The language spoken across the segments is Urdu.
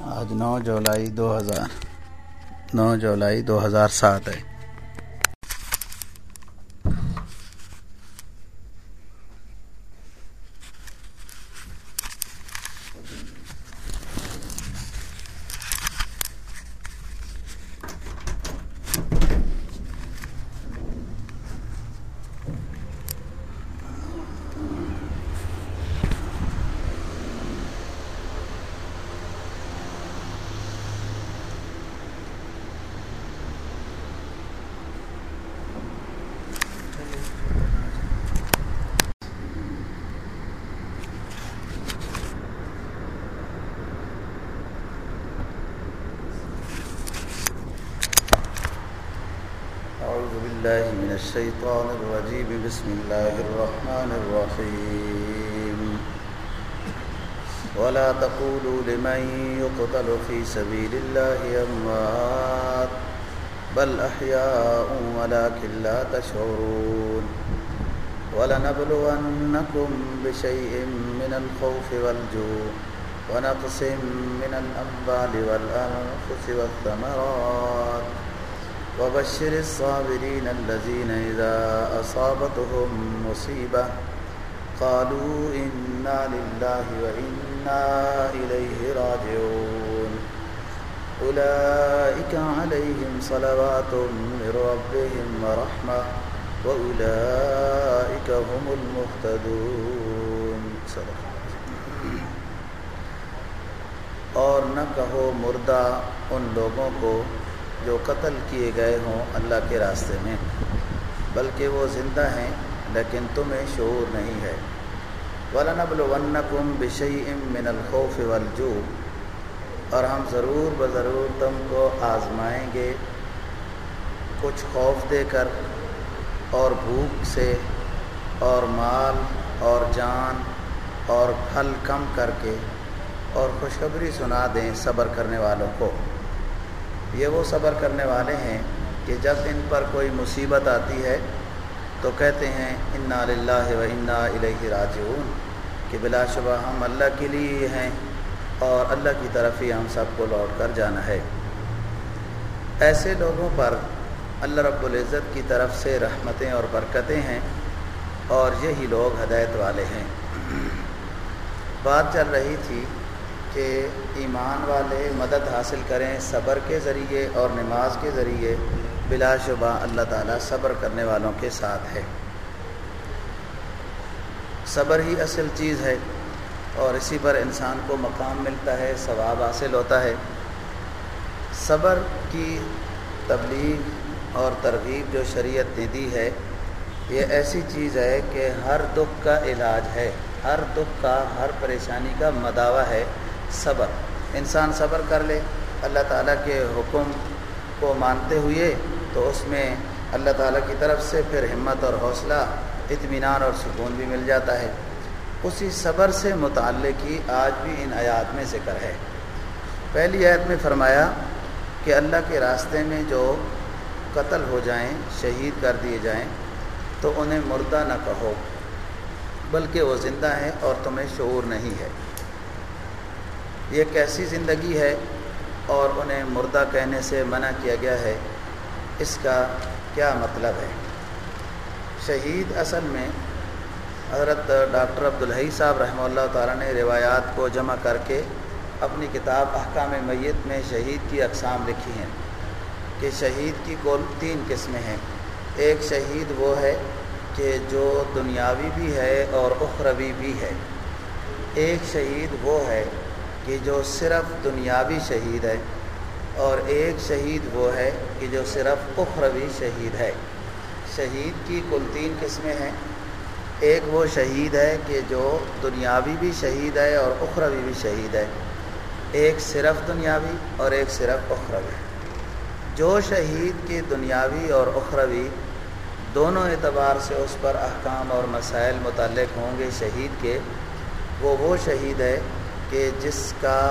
آج نو جولائی دو ہزار نو جولائی دو ہزار سات ہے۔ الشيطان الرجيم. بسم الله الرحمن الرحيم. ولا تقولوا لمن يقتل في سبيل الله أموات بل أحياء ولكن لا تشعرون. ولنبلونكم بشيء من الخوف والجوع ونقص من الأموال والأنفس والثمرات. وبشر الصابرين الذين إذا أصابتهم مصيبة قالوا إنا لله وإنا إليه راجعون. أولئك عليهم صلوات من ربهم ورحمة وأولئك هم المهتدون. صدق اور نہ کہو مردہ ان لوگوں کو جو قتل کیے گئے ہوں اللہ کے راستے میں، بلکہ وہ زندہ ہیں لیکن تمہیں شعور نہیں ہے۔ وَلَنَبْلُوَنَّكُمْ بِشَيْءٍ مِّنَ الْخَوْفِ وَالْجُوعِ۔ اور ہم ضرور بضرور تم کو آزمائیں گے۔ کچھ خوف دے کر اور بھوک سے اور مال اور جان اور پھل کم کر کے اور خوشخبری سنا دیں صبر کرنے والوں کو۔ یہ وہ صبر کرنے والے ہیں کہ جب ان پر کوئی مصیبت آتی ہے تو کہتے ہیں، انا للہ و انا الیہ راجعون کہ بلا شبہ ہم اللہ کے لیے ہیں اور اللہ کی طرف ہی ہم سب کو لوٹ کر جانا ہے۔ ایسے لوگوں پر اللہ رب العزت کی طرف سے رحمتیں اور برکتیں ہیں اور یہی لوگ ہدایت والے ہیں۔ بات چل رہی تھی کہ ایمان والے مدد حاصل کریں صبر کے ذریعے اور نماز کے ذریعے، بلا شبہ اللہ تعالیٰ صبر کرنے والوں کے ساتھ ہے۔ صبر ہی اصل چیز ہے اور اسی پر انسان کو مقام ملتا ہے، ثواب حاصل ہوتا ہے۔ صبر کی تبلیغ اور ترغیب جو شریعت نے دی ہے، یہ ایسی چیز ہے کہ ہر دکھ کا علاج ہے، ہر دکھ کا، ہر پریشانی کا مداوع ہے۔ صبر۔ انسان صبر کر لے، اللہ تعالیٰ کے حکم کو مانتے ہوئے تو اس میں اللہ تعالیٰ کی طرف سے پھر ہمت اور حوصلہ، اطمینان اور سکون بھی مل جاتا ہے۔ اسی صبر سے متعلق ہی آج بھی ان آیات میں ذکر ہے۔ پہلی آیت میں فرمایا کہ اللہ کے راستے میں جو قتل ہو جائیں، شہید کر دیے جائیں، تو انہیں مردہ نہ کہو، بلکہ وہ زندہ ہیں اور تمہیں شعور نہیں ہے۔ یہ کیسی زندگی ہے اور انہیں مردہ کہنے سے منع کیا گیا ہے، اس کا کیا مطلب ہے؟ شہید اصل میں حضرت ڈاکٹر عبدالحی صاحب رحمہ اللہ تعالیٰ نے روایات کو جمع کر کے اپنی کتاب احکام میت میں شہید کی اقسام لکھی ہیں کہ شہید کی کل تین قسمیں ہیں۔ ایک شہید وہ ہے کہ جو دنیاوی بھی ہے اور اخروی بھی ہے۔ ایک شہید وہ ہے کہ جو صرف دنیاوی شہید ہے اور ایک شہید وہ ہے کہ جو صرف اخروی شہید ہے۔ شہید کی کل تین قسمیں ہیں۔ ایک وہ شہید ہے کہ جو دنیاوی بھی شہید ہے اور اخروی بھی شہید ہے۔ ایک صرف دنیاوی اور ایک صرف اخروی۔ جو شہید کی دنیاوی اور اخروی دونوں اعتبار سے اس پر احکام اور مسائل متعلق ہوں گے شہید کے، وہ وہ شہید ہے کہ جس کا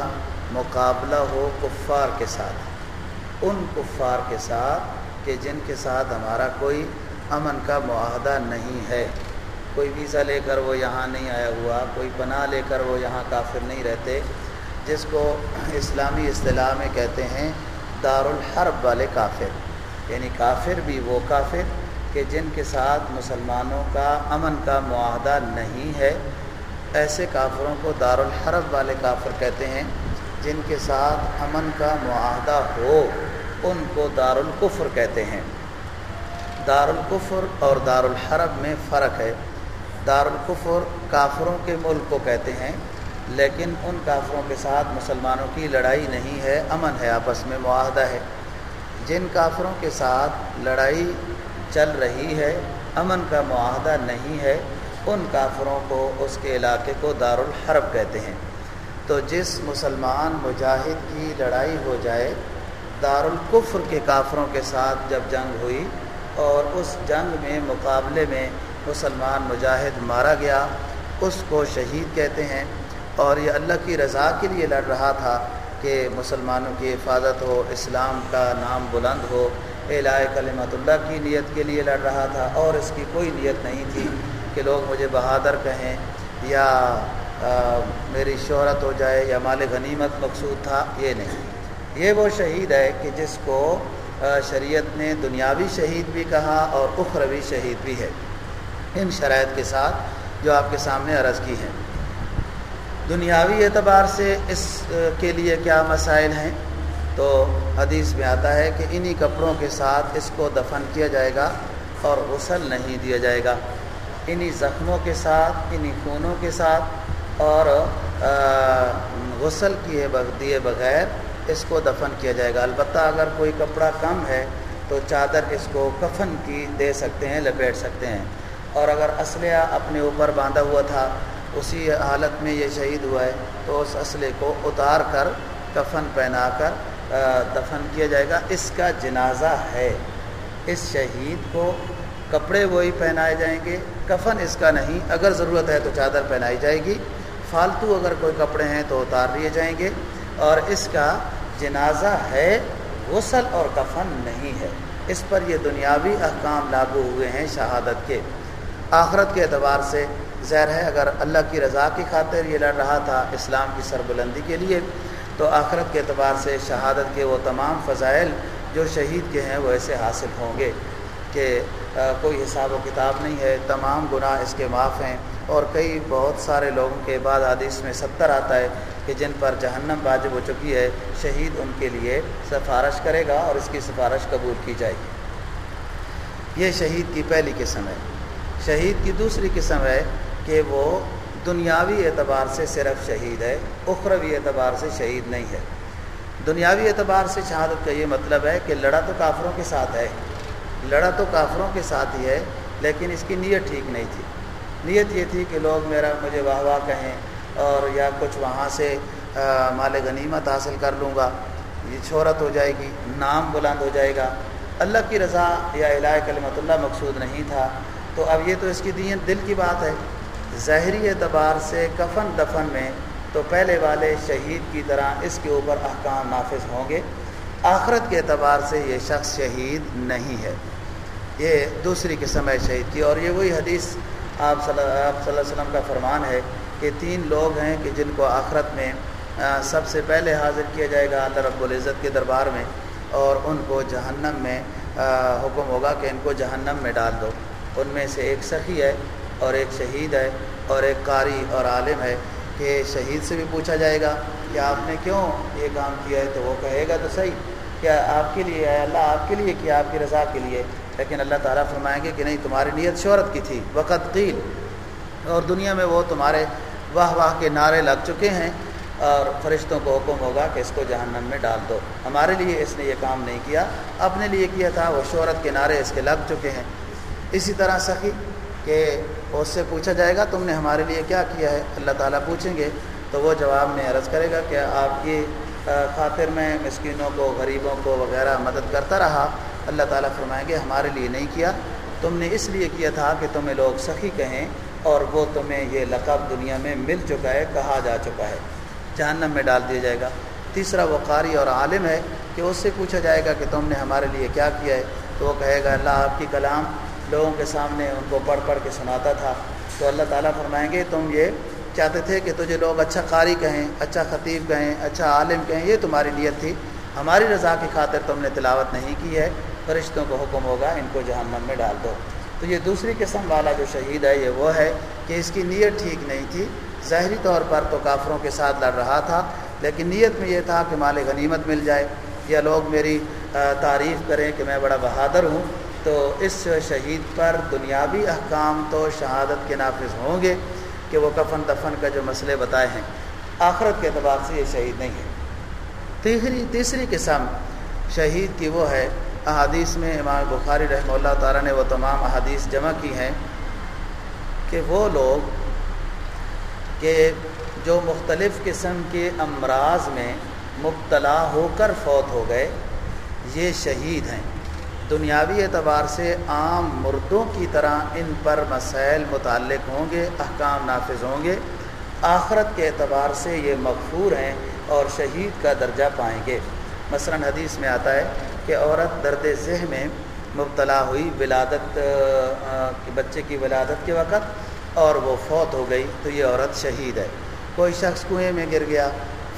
مقابلہ ہو کفار کے ساتھ، ان کفار کے ساتھ کہ جن کے ساتھ ہمارا کوئی امن کا معاہدہ نہیں ہے۔ کوئی ویزا لے کر وہ یہاں نہیں آیا ہوا، کوئی پناہ لے کر وہ یہاں کافر نہیں رہتے، جس کو اسلامی اصطلاح میں کہتے ہیں دارالحرب والے کافر۔ یعنی کافر بھی وہ کافر کہ جن کے ساتھ مسلمانوں کا امن کا معاہدہ نہیں ہے۔ ایسے کافروں کو دارالحرب والے کافر کہتے ہیں جن کے ساتھ امن کا معاہدہ ہو، ان کو دارالکفر کہتے ہیں۔ دارالکفر اور دارالحرب میں فرق ہے۔ دارالکفر کافروں کے ملک کو کہتے ہیں، لیکن ان کافروں کے ساتھ مسلمانوں کی لڑائی نہیں ہے، امن ہے، آپس میں معاہدہ ہے۔ جن کافروں کے ساتھ لڑائی چل رہی ہے، امن کا معاہدہ نہیں ہے ان کافروں کو اس کے علاقے کو دارالحرب کہتے ہیں۔ تو جس مسلمان مجاہد کی لڑائی ہو جائے، دارالکفر کے کافروں کے ساتھ جب جنگ ہوئی اور اس جنگ میں مقابلے میں مسلمان مجاہد مارا گیا، اس کو شہید کہتے ہیں۔ اور یہ اللہ کی رضا کے لیے لڑ رہا تھا کہ مسلمانوں کی حفاظت ہو، اسلام کا نام بلند ہو۔ الائے کلمت اللہ کی نیت کے لیے لڑ رہا تھا اور اس کی کوئی نیت نہیں تھی۔ کہ لوگ مجھے بہادر کہیں یا میری شہرت ہو جائے یا مال غنیمت مقصود تھا، یہ نہیں۔ یہ وہ شہید ہے کہ جس کو شریعت نے دنیاوی شہید بھی کہا اور اخروی شہید بھی ہے۔ ان شرائط کے ساتھ جو آپ کے سامنے عرض کی ہیں۔ دنیاوی اعتبار سے اس کے لیے کیا مسائل ہیں؟ تو حدیث میں آتا ہے کہ انہی کپڑوں کے ساتھ اس کو دفن کیا جائے گا اور غسل نہیں دیا جائے گا۔ انہی زخموں کے ساتھ، انہی خونوں کے ساتھ اور غسل کیے دیے بغیر اس کو دفن کیا جائے گا۔ البتہ اگر کوئی کپڑا کم ہے تو چادر اس کو کفن کی دے سکتے ہیں، لپیٹ سکتے ہیں۔ اور اگر اسلحہ اپنے اوپر باندھا ہوا تھا، اسی حالت میں یہ شہید ہوا ہے، تو اس اسلحے کو اتار کر کفن پہنا کر دفن کیا جائے گا۔ اس کا جنازہ ہے۔ اس شہید کو کپڑے وہی پہنائے جائیں گے، کفن اس کا نہیں، اگر ضرورت ہے تو چادر پہنائی جائے گی۔ فالتو اگر کوئی کپڑے ہیں تو اتار لیے جائیں گے۔ اور اس کا جنازہ ہے، غسل اور کفن نہیں ہے۔ اس پر یہ دنیاوی احکام لاگو ہوئے ہیں شہادت کے۔ آخرت کے اعتبار سے زہر ہے، اگر اللہ کی رضا کی خاطر یہ لڑ رہا تھا اسلام کی سربلندی کے لیے، تو آخرت کے اعتبار سے شہادت کے وہ تمام فضائل جو شہید کے ہیں، وہ ایسے حاصل ہوں گے کہ کوئی حساب و کتاب نہیں ہے، تمام گناہ اس کے معاف ہیں۔ اور کئی بہت سارے لوگوں کے بعد حدیث میں ستر آتا ہے کہ جن پر جہنم واجب ہو چکی ہے، شہید ان کے لیے سفارش کرے گا اور اس کی سفارش قبول کی جائے گی۔ یہ شہید کی پہلی قسم ہے۔ شہید کی دوسری قسم ہے کہ وہ دنیاوی اعتبار سے صرف شہید ہے، اخروی اعتبار سے شہید نہیں ہے۔ دنیاوی اعتبار سے شہادت کا یہ مطلب ہے کہ لڑا تو کافروں کے ساتھ ہے۔ لڑا تو کافروں کے ساتھ ہی ہے، لیکن اس کی نیت ٹھیک نہیں تھی۔ نیت یہ تھی کہ لوگ میرا، مجھے واہ واہ کہیں اور یا کچھ وہاں سے مال غنیمت حاصل کر لوں گا۔ یہ شہرت ہو جائے گی، نام بلند ہو جائے گا۔ اللہ کی رضا یا الہ کلمت اللہ مقصود نہیں تھا۔ تو اب یہ تو اس کی دین، دل کی بات ہے۔ ظاہری اعتبار سے کفن دفن میں تو پہلے والے شہید کی طرح اس کے اوپر احکام نافذ ہوں گے۔ آخرت کے اعتبار سے یہ شخص شہید نہیں ہے۔ یہ دوسری قسم ہے شہید کی اور یہ وہی حدیث آپ صلی آپ صلی اللہ علیہ وسلم کا فرمان ہے کہ تین لوگ ہیں کہ جن کو آخرت میں سب سے پہلے حاضر کیا جائے گا اللہ رب العزت کے دربار میں اور ان کو جہنم میں حکم ہوگا کہ ان کو جہنم میں ڈال دو۔ ان میں سے ایک سخی ہے اور ایک شہید ہے اور ایک قاری اور عالم ہے کہ شہید سے بھی پوچھا جائے گا کہ آپ نے کیوں یہ کام کیا ہے تو وہ کہے گا تو صحیح۔ کیا آپ کے لیے ہے، اللہ آپ کے لیے کیا، آپ کی رضا کے لیے۔ لیکن اللہ تعالیٰ فرمائیں گے کہ نہیں، تمہاری نیت شہرت کی تھی۔ وقت قیل۔ اور دنیا میں وہ تمہارے واہ واہ کے نعرے لگ چکے ہیں اور فرشتوں کو حکم ہوگا کہ اس کو جہنم میں ڈال دو۔ ہمارے لیے اس نے یہ کام نہیں کیا، اپنے لیے کیا تھا۔ وہ شہرت کے نعرے اس کے لگ چکے ہیں۔ اسی طرح سخی کہ اس سے پوچھا جائے گا، تم نے ہمارے لیے کیا کیا ہے؟ اللہ تعالیٰ پوچھیں گے تو وہ جواب میں عرض کرے گا کہ آپ کی خاطر میں مسکینوں کو، غریبوں کو وغیرہ مدد کرتا رہا۔ اللہ تعالیٰ فرمائیں گے ہمارے لیے نہیں کیا۔ تم نے اس لیے کیا تھا کہ تمہیں لوگ سخی کہیں اور وہ تمہیں یہ لقب دنیا میں مل چکا ہے، کہا جا چکا ہے۔ جہنم میں ڈال دیا جائے گا۔ تیسرا وہ قاری اور عالم ہے کہ اس سے پوچھا جائے گا کہ تم نے ہمارے لیے کیا کیا ہے۔ تو وہ کہے گا، اللہ آپ کی کلام لوگوں کے سامنے ان کو پڑھ پڑھ کے سناتا تھا۔ تو اللہ تعالیٰ فرمائیں گے، تم یہ چاہتے تھے کہ تجھے لوگ اچھا قاری کہیں اچھا خطیب کہیں اچھا عالم کہیں، یہ تمہاری نیت تھی۔ ہماری رضا کی خاطر تم نے تلاوت نہیں کی ہے۔ فرشتوں کو حکم ہوگا، ان کو جہنم میں ڈال دو۔ تو یہ دوسری قسم والا جو شہید ہے، یہ وہ ہے کہ اس کی نیت ٹھیک نہیں تھی۔ ظاہری طور پر تو کافروں کے ساتھ لڑ رہا تھا، لیکن نیت میں یہ تھا کہ مال غنیمت مل جائے۔ یا لوگ میری تعریف کریں کہ میں بڑا بہادر ہوں۔ تو اس شہید پر دنیاوی احکام تو شہادت کے نافذ ہوں گے۔ کہ وہ کفن دفن کا جو مسئلے بتائے ہیں، آخرت کے اعتبار سے یہ شہید نہیں ہے۔ تیسری تیسری قسم شہید کی وہ ہے، احادیث میں امام بخاری رحمہ اللہ تعالیٰ نے وہ تمام احادیث جمع کی ہیں کہ وہ لوگ کہ جو مختلف قسم کے امراض میں مبتلا ہو کر فوت ہو گئے، یہ شہید ہیں۔ دنیاوی اعتبار سے عام مردوں کی طرح ان پر مسائل متعلق ہوں گے، احکام نافذ ہوں گے۔ آخرت کے اعتبار سے یہ مغفور ہیں اور شہید کا درجہ پائیں گے۔ مثلا حدیث میں آتا ہے کہ عورت درد ذہ میں مبتلا ہوئی ولادت بچے کی ولادت کے وقت اور وہ فوت ہو گئی تو یہ عورت شہید ہے۔ کوئی شخص کنویں میں گر گیا،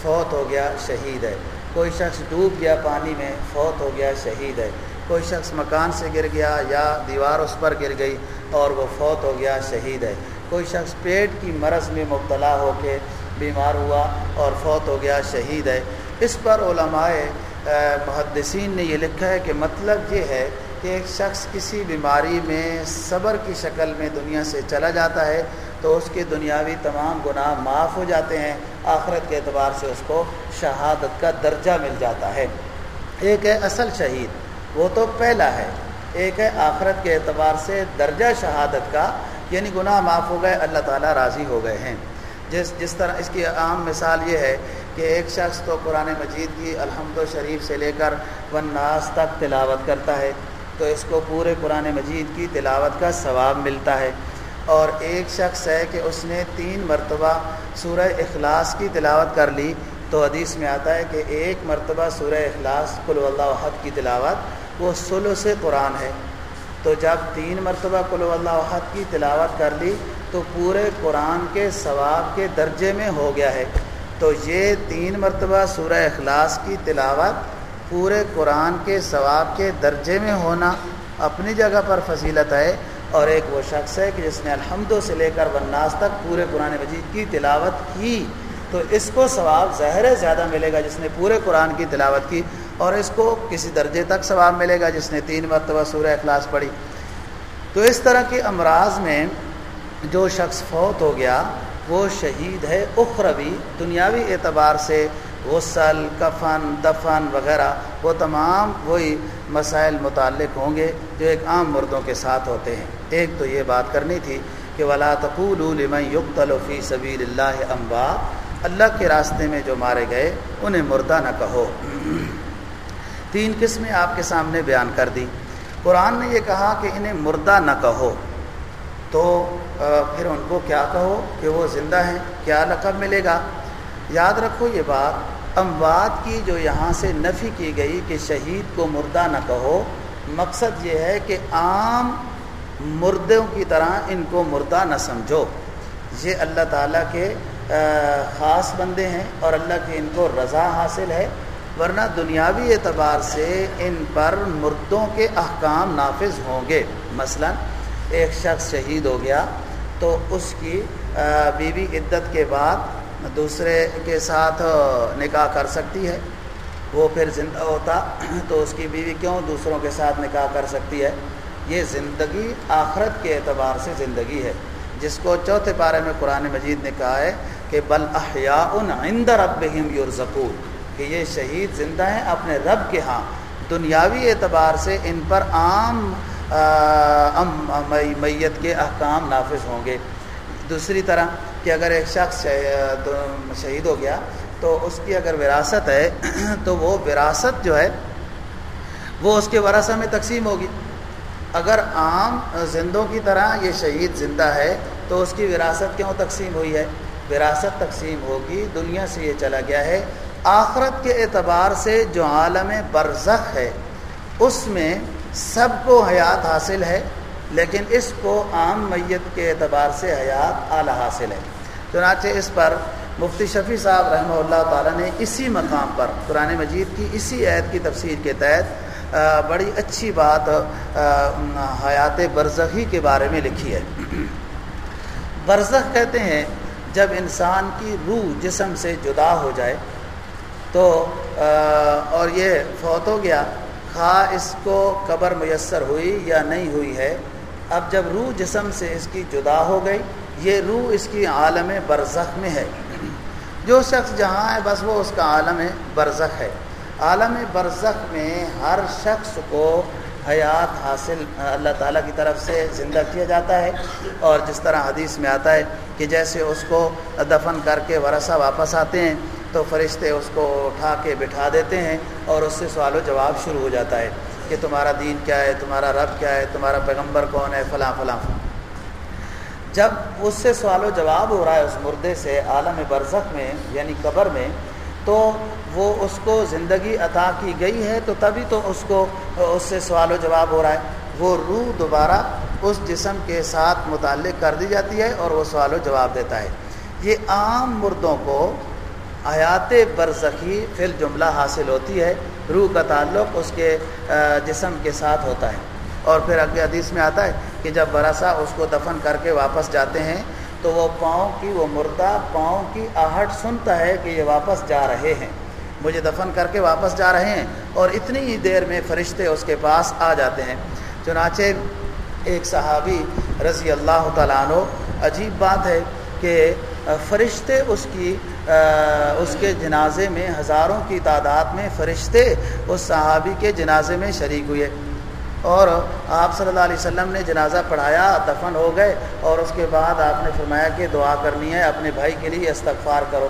فوت ہو گیا، شہید ہے۔ کوئی شخص ڈوب گیا، پانی میں فوت ہو گیا، شہید ہے۔ کوئی شخص مکان سے گر گیا یا دیوار اس پر گر گئی اور وہ فوت ہو گیا، شہید ہے۔ کوئی شخص پیٹ کی مرض میں مبتلا ہو کے بیمار ہوا اور فوت ہو گیا، شہید ہے۔ اس پر علماء محدثین نے یہ لکھا ہے کہ مطلب یہ ہے کہ ایک شخص کسی بیماری میں صبر کی شکل میں دنیا سے چلا جاتا ہے تو اس کے دنیاوی تمام گناہ معاف ہو جاتے ہیں۔ آخرت کے اعتبار سے اس کو شہادت کا درجہ مل جاتا ہے۔ ایک ہے اصل شہید۔ وہ تو پہلا ہے۔ ایک ہے آخرت کے اعتبار سے درجہ شہادت کا یعنی گناہ معاف ہو گئے، اللہ تعالیٰ راضی ہو گئے ہیں۔ جس جس طرح، اس کی عام مثال یہ ہے کہ ایک شخص تو قرآن مجید کی الحمد و شریف سے لے کر وناس تک تلاوت کرتا ہے، تو اس کو پورے قرآن مجید کی تلاوت کا ثواب ملتا ہے۔ اور ایک شخص ہے کہ اس نے تین مرتبہ سورہ اخلاص کی تلاوت کر لی، تو حدیث میں آتا ہے کہ ایک مرتبہ سورہ اخلاص کل اللہ حد کی تلاوت وہ سلو سے قرآن ہے۔ تو جب تین مرتبہ کل اللہ حد کی تلاوت کر لی، تو پورے قرآن کے ثواب کے درجے میں ہو گیا ہے۔ تو یہ تین مرتبہ سورہ اخلاص کی تلاوت پورے قرآن کے ثواب کے درجے میں ہونا اپنی جگہ پر فضیلت ہے۔ اور ایک وہ شخص ہے کہ جس نے الحمدوں سے لے کر وناس تک پورے قرآن مجید کی تلاوت کی، تو اس کو ثواب ظاہر زیادہ ملے گا جس نے پورے قرآن کی تلاوت کی۔ اور اس کو کسی درجے تک ثواب ملے گا، جس نے تین مرتبہ سورہ اخلاص پڑھی۔ تو اس طرح کے امراض میں جو شخص فوت ہو گیا، وہ شہید ہے اخروی، دنیاوی اعتبار سے غسل، کفن، دفن وغیرہ، وہ تمام وہی مسائل متعلق ہوں گے جو ایک عام مردوں کے ساتھ ہوتے ہیں۔ ایک تو یہ بات کرنی تھی کہ ولا تقول لمن يقتل فی سبیل اللہ امبا اللہ کے راستے میں جو مارے گئے، انہیں مردہ نہ کہو۔ تین قسمیں آپ کے سامنے بیان کر دی۔ قرآن نے یہ کہا کہ انہیں مردہ نہ کہو۔ تو پھر ان کو کیا کہو کہ وہ زندہ ہیں؟ کیا لقب ملے گا؟ یاد رکھو یہ بات اموات کی جو یہاں سے نفی کی گئی کہ شہید کو مردہ نہ کہو، مقصد یہ ہے کہ عام مردوں کی طرح ان کو مردہ نہ سمجھو۔ یہ اللہ تعالیٰ کے خاص بندے ہیں اور اللہ کی ان کو رضا حاصل ہے۔ ورنہ دنیاوی اعتبار سے ان پر مردوں کے احکام نافذ ہوں گے۔ مثلا ایک شخص شہید ہو گیا تو اس کی بیوی عدت کے بعد دوسرے کے ساتھ نکاح کر سکتی ہے۔ وہ پھر زندہ ہوتا تو اس کی بیوی کیوں دوسروں کے ساتھ نکاح کر سکتی ہے؟ یہ زندگی آخرت کے اعتبار سے زندگی ہے۔ جس کو چوتھے پارے میں قرآن مجید نے کہا ہے کہ بل احیاء عند ربہم یرزقون۔ کہ یہ شہید زندہ ہیں اپنے رب کے ہاں۔ دنیاوی اعتبار سے ان پر عام میت کے احکام نافذ ہوں گے۔ دوسری طرح کہ اگر ایک شخص شہید ہو گیا تو اس کی اگر وراثت ہے، تو وہ وراثت جو ہے، وہ اس کے ورثہ میں تقسیم ہوگی۔ اگر عام زندوں کی طرح یہ شہید زندہ ہے، تو اس کی وراثت کیوں تقسیم ہوئی ہے؟ وراثت تقسیم ہوگی۔ دنیا سے یہ چلا گیا ہے۔ آخرت کے اعتبار سے جو عالم برزخ ہے، اس میں سب کو حیات حاصل ہے، لیکن اس کو عام میت کے اعتبار سے حیات اعلیٰ حاصل ہے۔ چنانچہ اس پر مفتی شفیع صاحب رحمہ اللہ تعالیٰ نے اسی مقام پر قرآن مجید کی اسی عید کی تفسیر کے تحت بڑی اچھی بات حیات برزخی کے بارے میں لکھی ہے۔ برزخ کہتے ہیں، جب انسان کی روح جسم سے جدا ہو جائے تو اور یہ فوت ہو گیا۔ خواہ اس کو قبر میسر ہوئی یا نہیں ہوئی ہے، اب جب روح جسم سے اس کی جدا ہو گئی، یہ روح اس کی عالم برزخ میں ہے۔ جو شخص جہاں ہے، بس وہ اس کا عالم برزخ ہے۔ عالم برزخ میں ہر شخص کو حیات حاصل، اللہ تعالیٰ کی طرف سے زندہ کیا جاتا ہے۔ اور جس طرح حدیث میں آتا ہے کہ جیسے اس کو دفن کر کے ورثہ واپس آتے ہیں تو فرشتے اس کو اٹھا کے بٹھا دیتے ہیں اور اس سے سوال و جواب شروع ہو جاتا ہے کہ تمہارا دین کیا ہے، تمہارا رب کیا ہے، تمہارا پیغمبر کون ہے، فلاں فلاں جب اس سے سوال و جواب ہو رہا ہے اس مردے سے عالم برزخ میں یعنی قبر میں، تو وہ اس کو زندگی عطا کی گئی ہے تو تبھی تو اس کو اس سے سوال و جواب ہو رہا ہے۔ وہ روح دوبارہ اس جسم کے ساتھ متعلق کر دی جاتی ہے اور وہ سوال و جواب دیتا ہے۔ یہ عام مردوں کو حیات برزخی فی الجملہ حاصل ہوتی ہے، روح کا تعلق اس کے جسم کے ساتھ ہوتا ہے۔ اور پھر اگلے حدیث میں آتا ہے کہ جب برسا اس کو دفن کر کے واپس جاتے ہیں، تو وہ پاؤں کی، وہ مردہ پاؤں کی آہٹ سنتا ہے کہ یہ واپس جا رہے ہیں۔ مجھے دفن کر کے واپس جا رہے ہیں اور اتنی ہی دیر میں فرشتے اس کے پاس آ جاتے ہیں۔ چنانچہ ایک صحابی رضی اللہ تعالیٰ عنہ، عجیب بات ہے کہ فرشتے اس کی اس کے جنازے میں ہزاروں کی تعداد میں فرشتے اس صحابی کے جنازے میں شریک ہوئے۔ اور آپ صلی اللہ علیہ وسلم نے جنازہ پڑھایا، دفن ہو گئے اور اس کے بعد آپ نے فرمایا کہ دعا کرنی ہے، اپنے بھائی کے لیے استغفار کرو۔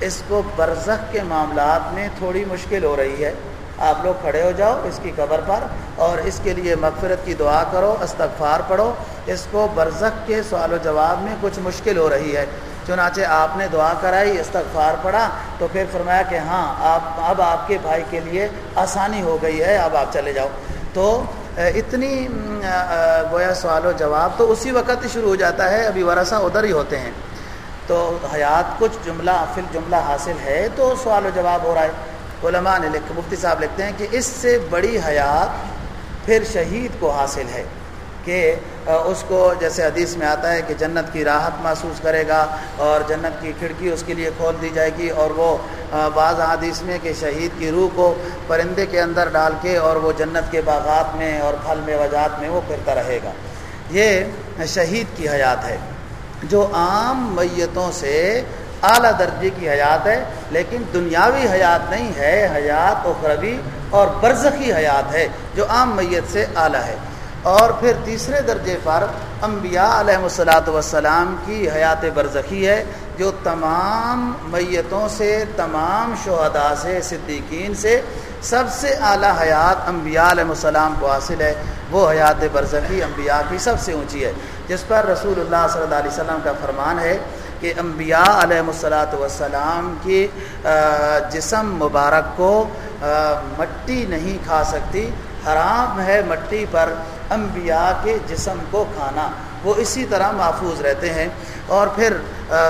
اس کو برزخ کے معاملات میں تھوڑی مشکل ہو رہی ہے۔ آپ لوگ کھڑے ہو جاؤ اس کی قبر پر اور اس کے لیے مغفرت کی دعا کرو، استغفار پڑھو۔ اس کو برزخ کے سوال و جواب میں کچھ مشکل ہو رہی ہے۔ چنانچہ آپ نے دعا کرائی، استغفار پڑھا تو پھر فرمایا کہ ہاں آپ، اب آپ کے بھائی کے لیے آسانی ہو گئی ہے، اب آپ چلے جاؤ۔ تو اتنی گویا سوال و جواب تو اسی وقت ہی شروع ہو جاتا ہے، ابھی ورثہ ادھر ہی ہوتے ہیں۔ تو حیات کچھ جملہ، فل جملہ حاصل ہے تو سوال و جواب ہو رہا ہے۔ علماء نے لکھ، مفتی صاحب لکھتے ہیں کہ اس سے بڑی حیات پھر شہید کو حاصل ہے۔ کہ اس کو جیسے حدیث میں آتا ہے کہ جنت کی راحت محسوس کرے گا اور جنت کی کھڑکی اس کے لیے کھول دی جائے گی اور وہ بعض حدیث میں کہ شہید کی روح کو پرندے کے اندر ڈال کے اور وہ جنت کے باغات میں اور پھل میں، وجات میں وہ پھرتا رہے گا۔ یہ شہید کی حیات ہے، جو عام میتوں سے اعلیٰ درجے کی حیات ہے، لیکن دنیاوی حیات نہیں ہے، حیات اخروی اور برزخی حیات ہے، جو عام میت سے اعلیٰ ہے۔ اور پھر تیسرے درجے پر انبیاء علیہ الصلاۃ وسلام کی حیات برزخی ہے، جو تمام میتوں سے، تمام شہداء سے، صدیقین سے سب سے اعلیٰ حیات انبیاء علیہ السلام کو حاصل ہے۔ وہ حیات برزخی انبیاء کی سب سے اونچی ہے، جس پر رسول اللہ صلی اللہ علیہ وسلم کا فرمان ہے کہ انبیاء علیہ الصلاۃ وسلام کی جسم مبارک کو مٹی نہیں کھا سکتی، حرام ہے مٹی پر۔ انبیاء کے جسم کو کھانا، وہ اسی طرح محفوظ رہتے ہیں۔ اور پھر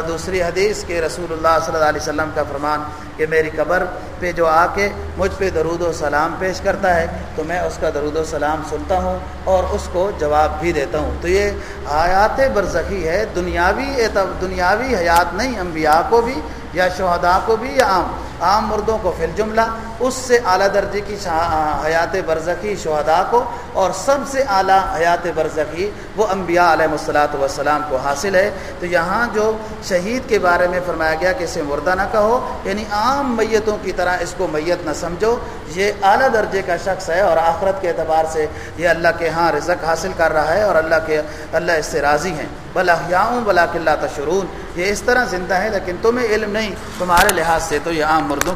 دوسری حدیث کے رسول اللہ صلی اللہ علیہ وسلم کا فرمان کہ میری قبر پہ جو آ کے مجھ پہ درود و سلام پیش کرتا ہے، تو میں اس کا درود و سلام سنتا ہوں اور اس کو جواب بھی دیتا ہوں۔ تو یہ حیات برزخی ہے۔ دنیاوی دنیاوی حیات نہیں، انبیاء کو بھی یا شہداء کو بھی یا عام۔ عام مردوں کو فل جملہ اس سے اعلیٰ درجے کی حیات برزخی شہداء کو، اور سب سے اعلیٰ حیات برزخی وہ انبیاء علیہ الصلاۃ والسلام کو حاصل ہے۔ تو یہاں جو شہید کے بارے میں فرمایا گیا کہ اسے مردہ نہ کہو یعنی عام میتوں کی طرح اس کو میت نہ سمجھو، یہ اعلیٰ درجے کا شخص ہے اور آخرت کے اعتبار سے یہ اللہ کے ہاں رزق حاصل کر رہا ہے اور اللہ کے اللہ اس سے راضی ہیں۔ بلا یاؤں بلا کلّہ تشرون یہ اس طرح زندہ ہے لیکن تمہیں علم نہیں، تمہارے لحاظ سے تو یہ عام مردوں